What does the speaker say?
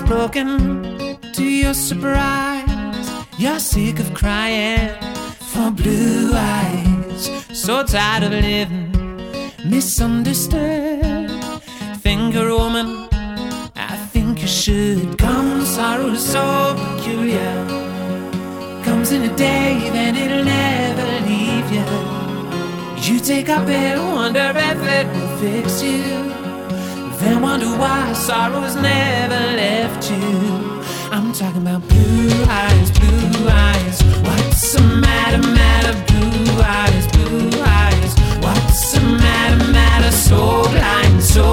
broken to your surprise. You're sick of crying for blue eyes. So tired of living misunderstood. Think a woman, I think you should. Come, sorrow is so peculiar. Comes in a day, then it'll never leave you. You take a pill, wonder if it will fix you sorrow's never left you. I'm talking about blue eyes, blue eyes. What's the matter, matter? Blue eyes, blue eyes. What's the matter, matter? So blind, so